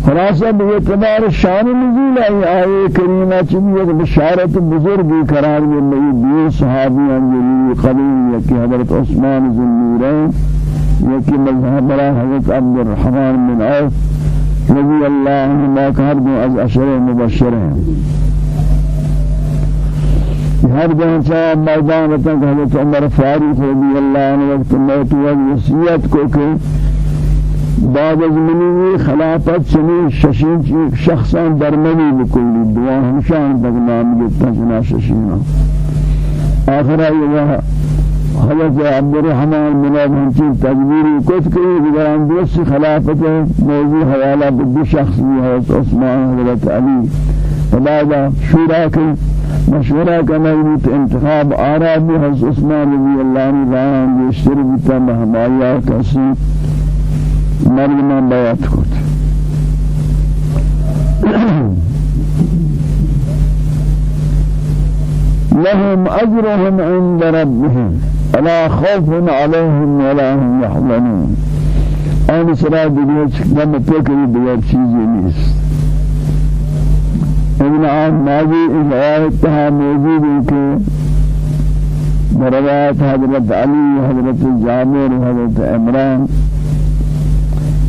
خلاصہ اعتبار شان نزول ہے آئے کریمہ چلی ایک بشارت بزرگی قرار میں نئی دو صحابی انجلی قبیل یکی حضرت عثمان ذنورین یکی مذہب حضرت عبد الرحمن بن عوف رضی اللہ عنہ کہر دو از اشر مبشر ہیں۔ ہر جہاں چاہ میدان تک حضرت عمر فاروق رضی اللہ عنہ وقت موت و وصیت کو کہ بعد از منی خلافت چنی ششین شخصان درمنی بکلی. دعا ہمشان تک نام گفتا چنا ششینا. آخر یہ حضرت عبد الرحمن بن ہمچی تدبیری کت کری دیگران دوست خلافت موضوع حوالہ بدو شخص بھی حضرت عثمان حضرت علی. فبعد شورا کی مشورہ کرنا بھی انتخاب آرا بھی حضرت عثمان رضی اللہ عنہ داران بیشتر بیتا مہمایا کسی. مریم بیعت کت لهم أجرهم عند ربهم فلا خوف عليهم ولا هم يحزنون. أنا سرا دیگر لما تكري دیگر چیزی نیست. ابن عام اس آیت تہا موجود کہ روایت حضرت علی حضرت جابر حضرت عمران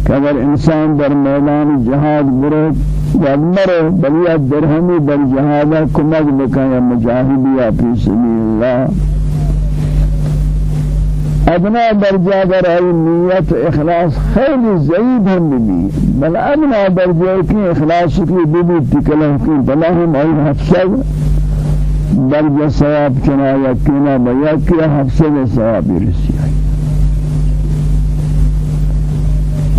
کہ اگر انسان در میدان جهاد برو یک مرو بلی درهمی بر جهاد کمک بکن مجاهدی یا فی الله ادنا درجہ در ای نیت اخلاص خیلی ضعیف هم بی بل ادنا درجہ کی اخلاص کی بی بی تکلہ کی بلا ہم ای حفظ۔ درجہ ثواب چنا یقینا بیا کی حفظ ثواب رسی۔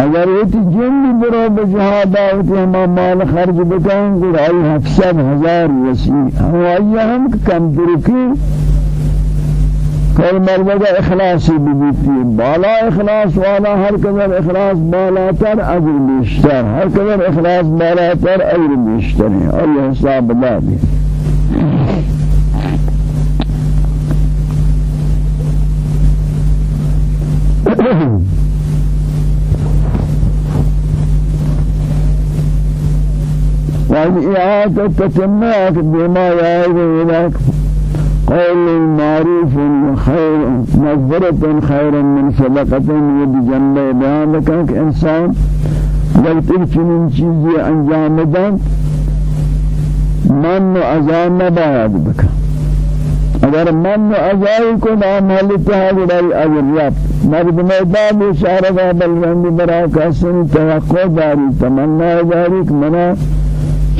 اگر ایت جن برو بجهاد آوتی ہما مال خرج بکن گر آئی ہفصد ہزار وسیع ہوائی ہم کم درکی کل مرمدہ اخلاصی ببیتی بالا اخلاص والا ہر قدر اخلاص بالا تر اجر بیشتر. ہر قدر اخلاص بالا تر اجر بیشتر. ہے اور یہ حساب بدا دی وهذه إعادة تتمات بما يعيد إليك قول معروف خير مغفرة خير من صدقة يد جنب بيان لك إنسان وقت چنین چیزی انجام دن من و ازان نباید بکن. اگر من و ازای کو نام حالت ہے بڑی اجر یافت مرد میدان اشارہ بل رنگ برا کسن توقع داری تمنا داری کہ منا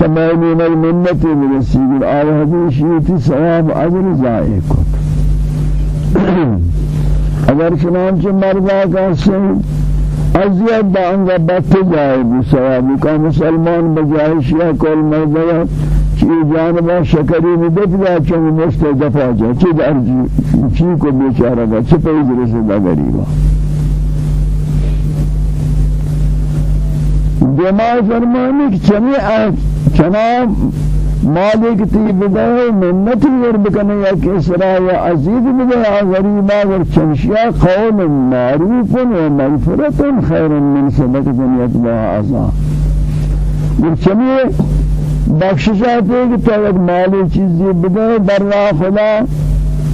شمالين المنة برسيل آل حدیثی ثواب عجر زائے کو اگر چنانچہ مردا کا سن ازیاد بانگا بات جائے بھی ثواب کا مسلمان بجائے شیعہ کول مردا چی جانب شکری بدت گا چون مست دفاع جا. چی درجی چی کو بیچارہ گا چی پیز رسد غریبا جماع فرمانی کہ چمی چنام مالک تی بدائے منت ور بکنے یا کسرا یا عزیز بدائے غریبا ور چمشیا قول معروف و مغفرت خیر من صدقة يتبع عذاب ور چمی بخششات ہے کہ تو ایک مالی چیزی بدے در راہ خدا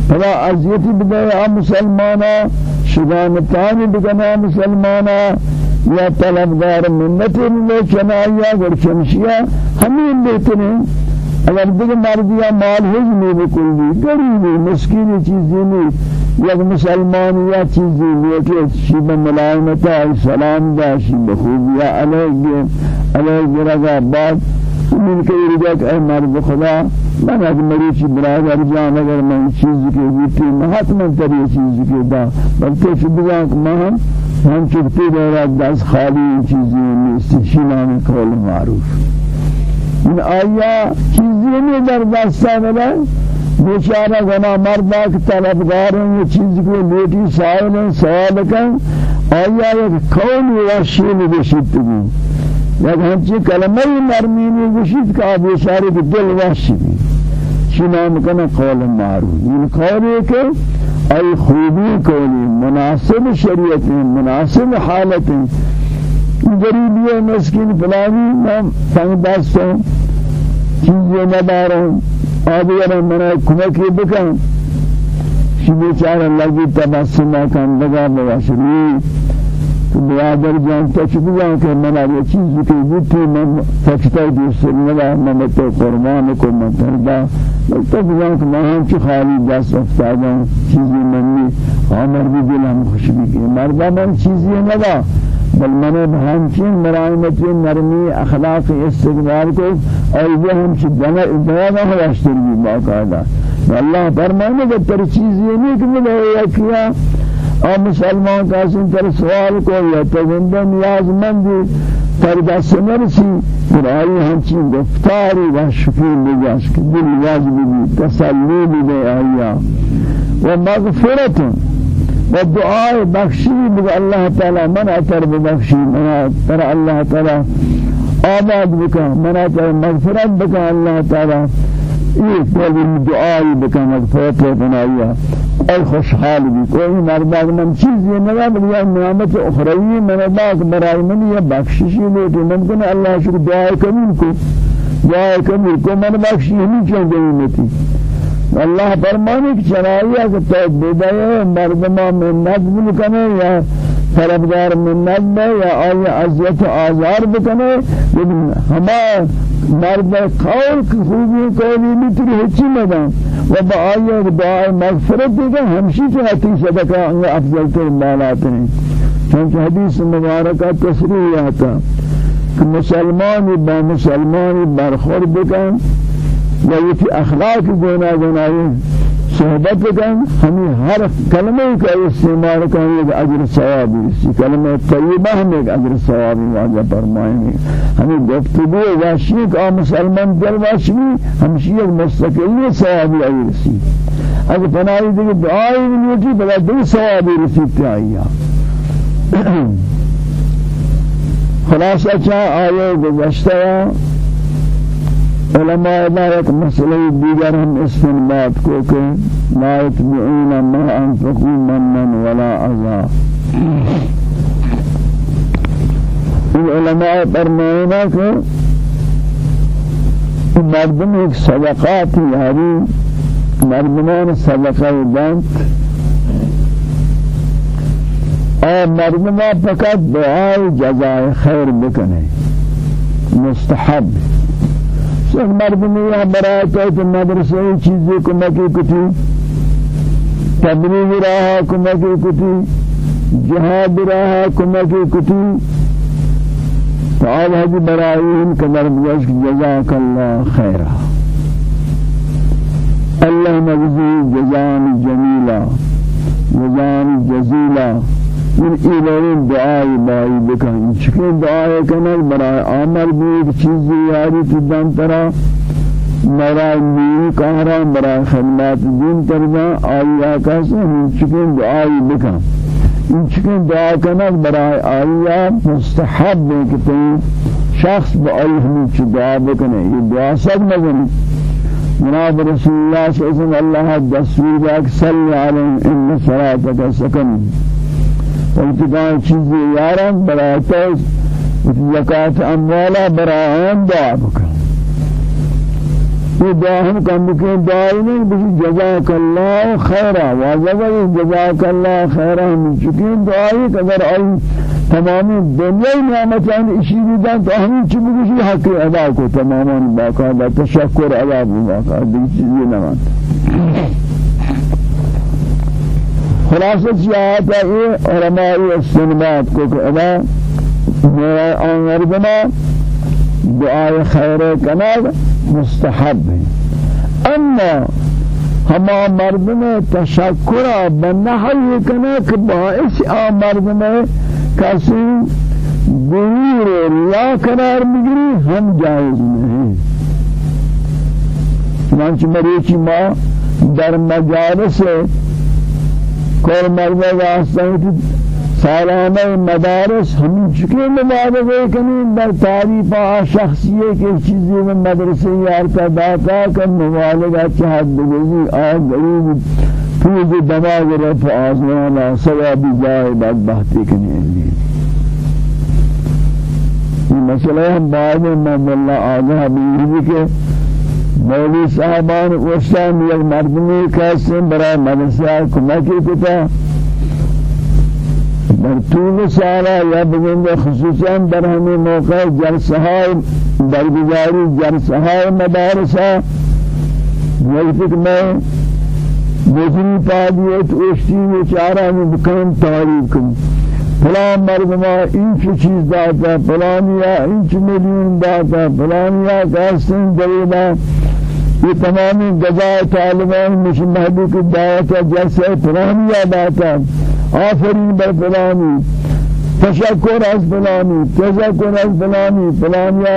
فلا عزیتی بدے آ مسلمانا شگانتانی بکنا مسلمانا یا طلبگار منتی بدے چنائیا گر چمشیا ہمیں لیتنے اگر دیگر مردیا مال حجمی بکلی گریبی مسکینی چیزی نہیں یک مسلمان یا چیزی لیکن شیب ملائمتا سلام دا شیب علیہ رضا بعد من کے رجا کہ مرد خدا من از مریچی برادر جان اگر من چیز کے بیتی مہت من تری چیز کے دا بلکہ شبزا کہ مہم ہم چکتے دورا دس خالی چیزی استشینان کول معروف. من آیا چیزی میں در دستا ملا بیچارہ گنا مردا کہ طلبگار ہیں یہ چیز کو لیٹی سائل ہیں سوال کن. آیا ایک کون وشیل بشتگی یک همچی کلمه نرمینی گوشید که بیچاره که دل وحشی بی چی نام کنه قول معروف این قولی که ای خوبی کولی مناسب شریعت مناسب حالت غریبی مسکین فلانی من فهم دستم چیزی ندارم آدیگر من کمکی بکن. شی بیچاره لگی تبسم کن بگا بوشری برادر جان بیان کہ من یہ چیز کی بوتی من فکتا دوست نہ من تو قربان کو من تردا تو بیان کہ میں چی خالی دست افتادا چیزی منی عمر بھی دل ہم خوش بھی مردا من چیزی نہ دا بل من ہم چین مرائمت نرمی اخلاق استقبال کو اور وہ ہم چی دنا دنا نہ واشتر بھی باقاعدہ اللہ فرمانے کہ تر چیزی نہیں کہ مجھے کیا اور مسلمان کا سن تر سوال کو یا تو بندہ نیاز مندی تر دست مرسی برای ہمچین گفتاری و شکر نگاش کہ دل نیاز بھی تسلی بھی آیا. و مغفرت و دعاء بخشی بگ اللہ تعالی من اتر بخشی من اتر اللہ تعالی آباد بکا من اتر مغفرت بکا اللہ تعالی. یہ کوئی دعائی بکا مغفرت بنایا اور خوشحال بھی کوئی مرداگ من چیزی نگا بلیا نعمت اخروی من باق برای من یہ بخششی لیتی ممکن اللہ شکر دعای قبول کو. دعای قبول کو من بخشی ہمیں چون جنیمتی اللہ فرمانے کہ چنائی ہے کہ تو بدائے مردمہ منت بلکنے یا طلبگار منت میں یا آئی عزیت آزار بکنے لیکن ہما مرد قول کی خوبی قولی میتری ہچی مدن و با آئی دعای مغفرت دیگا ہمشی چاہتی صدقہ انگا افضل تر بالات ہیں چونکہ حدیث مبارکہ تصریح آتا. کہ مسلمانی با مسلمانی برخور بکن یا یہ اخلاق گناہ گناہی صحبت کن ہمیں ہر کلمہ کا استعمال کریں ایک اجر ثواب اسی کلمہ طیبہ ہم ایک اجر ثواب واجہ فرمائیں گے ہمیں گفتگو واشی کا مسلمان دل واشی ہمشی ایک مستقلی ثواب اجر سی اگر فنائی دیکھ دعائی ملیٹی بلا دل ثواب رسیت آئیا خلاصہ چاہ آئے گزشتہ علماء ایک مسئلہ ہم استنباط کو کہ لا يتبعون ما انفقوا منا ولا عزا۔ العلماء فرمائنا کہ مردم ایک صدقات یاری مردمان صدقہ دانت اور مردمان فقط دعای جزائے خیر بکنے مستحب۔ شیخ مردمی یا برای تو مدرسے چیزیں کمکی کتی. تبلیغ راہ کمکی کتی. جہاد راہ کمکی کتی. تعال حجی برائیهم کمر بجاش جزاک اللہ خیرہ اللہ مجزی جزان جمیلہ جزان جزیلہ من ایلان دعای بایی بکن چکه دعای کنن برای عمل بود چیزی یاری تو دن ترا. مرا نیو کارا مرا خدمات دین کرنا آیا کاسے چکن دعائی بکن این چکن دعا کنک برای آیا مستحب کہ شخص با آئی ہمیں دعا بکنے. یہ دعا سب مزنی جناب رسول الله صلى الله عليه وسلم الله دستور ذاك صل عليهم إن صلاتك سكن وانتقال چیزی یاران برای تو زکات اموالا برای آن دعا بکن. یہ دعا ہم کم بکن دعائی نہیں بسی جزاک اللہ خیرہ واضح جزاک اللہ خیرہ ہم چکین دعائی کہ اگر آئی تمامی دنیا نعمتان اشی دیدن تو همین چی بگوشی حق ادا کو تماما باقاعدہ تشکر ادا باقاعدہ دیگه چیزی نمان خلاصہ سیاحت ہے علماء السنبات کو کہ ادا میرا آنگردنا دعای خیر کناد مستحب. ہے اما ہما مردم تشکر بنحوی کنا کہ باعث آ مردم کسی غرور ریا قرار بگیری ہم جائز نہیں چنانچہ مریچی ما در مجالس کور مرد واسطہ سالانہ مدارس ہم چکے مبادغے کنی در تعریف شخصیے کے چیزیں میں مدرسے یارتا داتا کن مبالغہ چاہت بگزی آ غریب فوز دماغ رفع آزمانا ثوابی جائے بدبختی کنی اندی یہ مسئلہ ہم بعد میں مولا آگاہ بھی کہ مولی صاحبان وشان یک مردمی کسیم برای مدرسه کمکی کتا. در طول سالا یا بگنده خصوصا در همین موقع جلسه های برگزاری جلسه های مدارس ها وقتی که من بزرگی پادیت اشتی بیچاره می بکنم تاریخ کنم فلان مردم ها این چه چیز داده فلانی ها این چه میلیون داده فلانی ها که هستن یہ تمامی گزائے طالبان مش محبوب کی دعوت جیسے فلانیا داتا آفرین بر فلانی تشکر از فلانی تشکر از فلانی فلانیا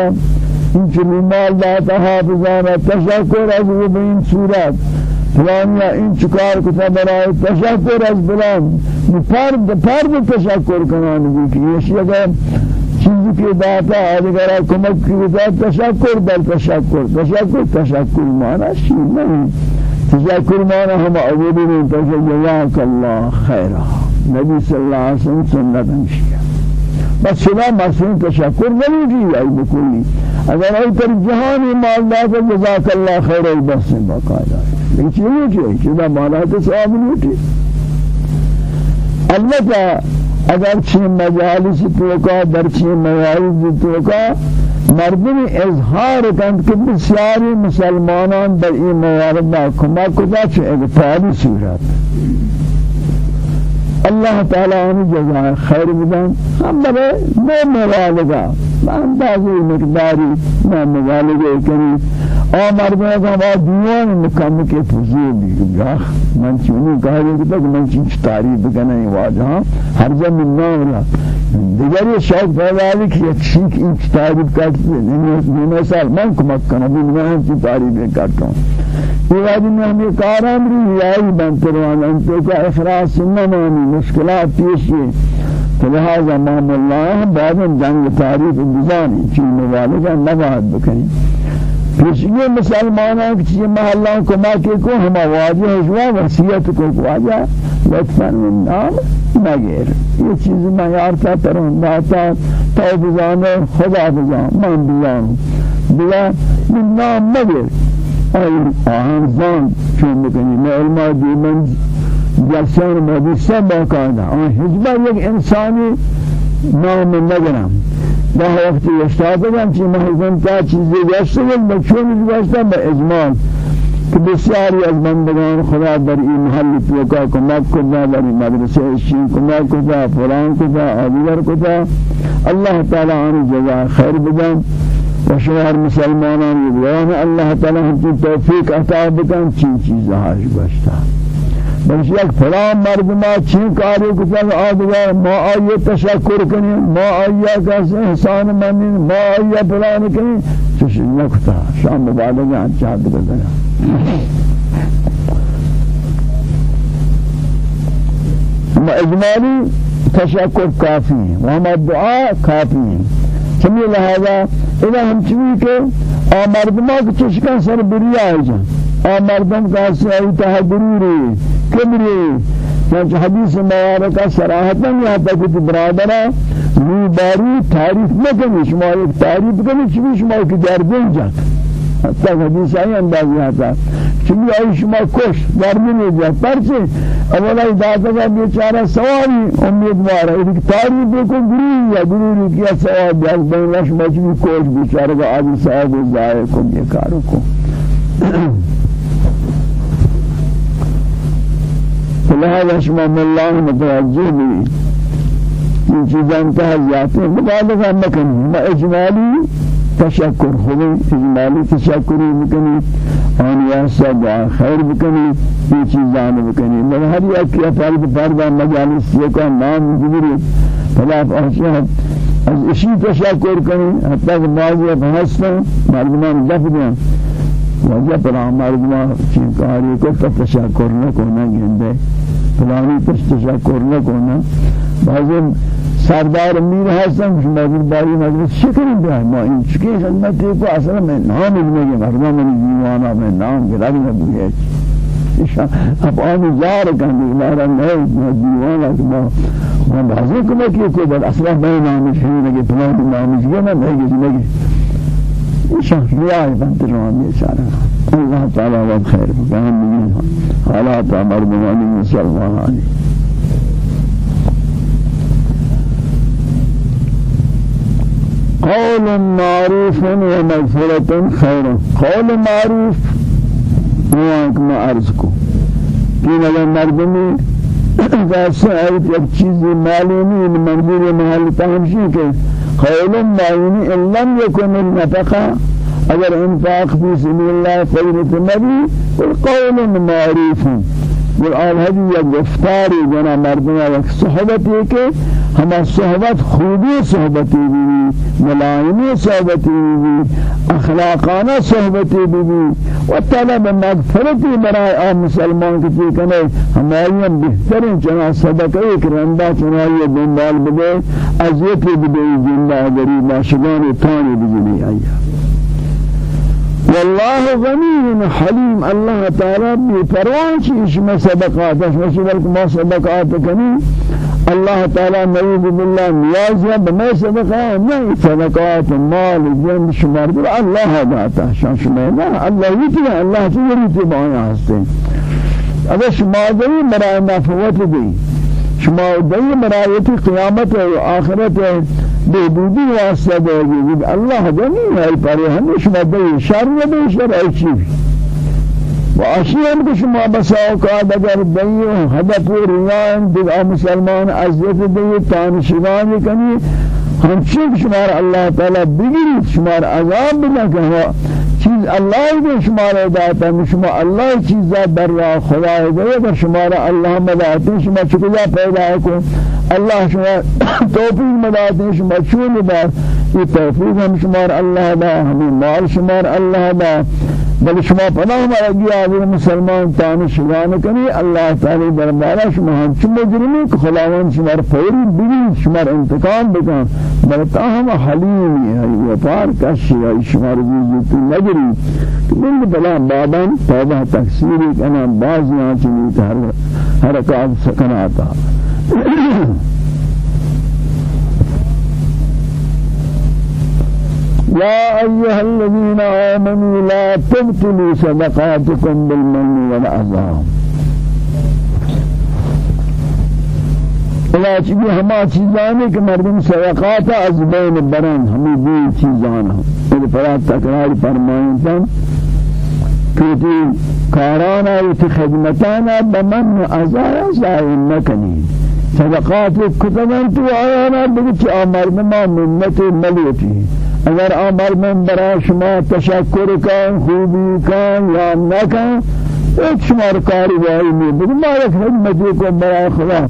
اینچ مال داتا حافظانا تشکر از وہ بین صورت فلانیا این چکار کتا برای تشکر از فلان فرد فرد تشکر کنان کی یہ چیزی کی داتا اگر کمک کی ذات تشکر بل تشکر تشکر تشکر معنی شی نہیں تشکر معنی ہم اولین میں جزاک اللہ خیرا نبی صلی اللہ علیہ وسلم سنت ہمشیا بس شما مسئول تشکر نہیں کی ای بکلی. اگر ای پر جہانی مالدار جزاک اللہ خیر بس باقاعدہ لیکن چیزی چیزی چیزا مانا تو صحاب نہیں البتہ اگر چی مجالس توکا در چی مجالس توکا مردم اظهار کند که بسیاری مسلمانان در این موارد کمک کتا چه اغفالی صورت. الله تعالی ان جزاء خیر بدن. ہم برے میں مبالغہ اندازی مقداری میں مبالغہ کری اور مردوں کا وہ دیوان مکمل کے فضول بھی من چونی کہا کہ تک من چیز تعریف کرنے واجہ ہر زمین نہ ولا دیگر یہ شوق پیدا ہے کہ ایک شیخ ان تعریف کرتے ہیں مثال من کمک کرنا بھی میں کی تعریف کرتا ہوں یہ واجب میں ہمیں کارام ری یائی بنتروان انتو کا اخراس نہ مانی مشکلات پیش ہے لہذا مام اللہ بعد جنگ تعریف انتظانی چیز مبالغہ نباہد بکنی. یہ مسلمانوں کی چیز محلہ کو ماکے کو ہم واجہ ہوا وصیت کو واجہ لطفا من نام مگر یہ چیز میں یارتا ترون داتا. تو بزانے خدا بزان من بزان بلا من نام مگر ای آہن زان چون بکنی میں علماء دی جلسان سب باقاعدہ۔ آن حجبہ یک انسانی نام مگرم با وقتی اشتاد کردن چی محزن تا چیزی گشته بود چون گشته به اجمال که بسیاری از بندگان خدا در این محل توکا کمک کدا در این مدرسه اشین کمک کدا فلان کدا آدیگر کدا الله تعالی آن جزا خیر بدن۔ و شهر مسلمانان یدوان الله تعالی هم توفیق عطا بکن چین چیزهاش گشته بلش یک فلان مردما چین کاری کتا آدگر ما آئیے تشکر کنی ما آئیے کس احسان منی ما آئیے فلان کنی چش نکتا شام مبادگی انچاد بزنی ما اجمالی تشکر کافی وہاں دعا کافی. چمی لہذا اذا ہم چمی کے آ مردمہ کے چشکا سر بریا ہے جان. آ مردم کا سعی تہ گروری کبری چنانچہ حدیث مبارکہ صراحتا یہاں تک کہ برادرہ نی باری تعریف نہ کنی شما ایک تعریف کنی چمی شما کی جربن جات۔ حتی حدیث آئی اندازی آتا چمی آئی شما کش درمی نہیں جات۔ پرچے اولا داتا کا بیچارہ سواری امیدوار ہے۔ ایک تعریف کو گروری یا گروری کیا سواب بیاز بین شما چمی کش بیچارہ کا آدھی سواب ضائع کو بیکارو کو لہذا شما ملان متوجہ بھی یہ چیزاں کا زیادہ مبالغہ مکن ما اجمالی تشکر خوبی. اجمالی تشکری آن یاسا دعا خیر بکنی. یہ چیزاں بکنی. میں ہر یک کی فرد فرد مجالس یہ کا نام جبری فلا فحشہ از اسی تشکر کنی. حتی کہ ماضی بحثن مردمان دفع دیں وجہ پر مردمان. چینکاری کو تشکر نہ کونا گندے فلانی کچھ تشکر نہ کونا بعضی سردار میر هستم شما باری مجلس. شکر دیا ما این چکی خدمتی کو أصلا میں نام نمیگه مردم من دیوانا میں نام گرد نبویه اب آن زار کندی مارا نہیں دیوانا کہ ما ما بعضی کمکی کو بل أصلا میں نامش ہی نگه فلانی نامش گه نہ نگه نگه. ایشان ریای بنت روانی اشاره الله تعالى والخير فهم من حالات صلى الله عليه قول معروف ومغفرة خير. قول معروف. هو ما أرزقه كنا للمردمي واسه ایت یک چیزی معلومی منظور محل تهمشی که قول معلومی إن لم يكن النفقه اگر إنفاق في سبيل الله فإن النبي والقول معروف والآن هذه گفتاری جنا مردنا یک صحبتی که ہما صحبت خوبی صحبتی بھی ملائمی صحبتی بھی اخلاقانہ صحبتی بھی و طلب مغفرتی برای آن مسلمان کی کنے ہماری بہترین چنا صدقہ ایک رندہ چنائی دنبال بدے ازیتی بدے زندہ غریب ناشگان تانی بجلی آیا؟ والله غني حليم. الله تعالى بفرمان شيش ما صدقاتش مش بلك ما صدقات كني. الله تعالى نعوذ بالله نيازه بما صدقات ما صدقات مال جن شمار الله داتا شان شما لا. الله يتنا الله تبعنا هستين اگر شما دي مرا نفوت دي. شما دي مرایت قیامت و آخرت بودی واسطه دیگه الله جمی ہے پر ہم شما دے شر و دے شر ایچی و اشیاء کہ شما بساو کا اگر دیو هدف ریان دیگر مسلمان عزت دی تانشگان کنی ہم چیز شمار اللہ تعالی بگیری شمار عذاب کہ چیز اللہ کے شمار داتا شما اللہ چیزا در راہ خدا دے اگر شمار اللہ مداتے شما چکلا پیدا کو الله شما توفیق مداد شما چون با یہ توفیق ہم شمار اللہ دا ہمیں مال شمار اللہ دا بل شما پناہ ہمارا گیا آدھر مسلمان تانی شگان کنی اللہ تعالی دربارہ شما ہم چم مجرمی کہ خلاوان شمار فوری بگی شمار انتقام بکن. بل تاہم حلیمی ہے وفار کشی ہے شمار زیزیتی نجری من بلا بابان توبہ تکسیری کنا باز یہاں چنیت حرکات سکناتا. يا أيها الذين آمنوا لا تبطلوا صدقاتكم بالمن والعذاب إلا چیزی ہما چیزانے کہ مردم صدقات از بین برن ہمیں دی چیزانا یہ فرا تکرار فرمائیں تن کہ کارانا خدمتانا بمن عذاب زائن نکنی. صدقات کتبن تو آیانا بگی چی آمر ما منت ملیتی. اگر آمر من برای شما تشکر کن خوبی کن یا نکن ایک شمار کاری بائی میں بگو ما یک حکمتی کو برای خدا.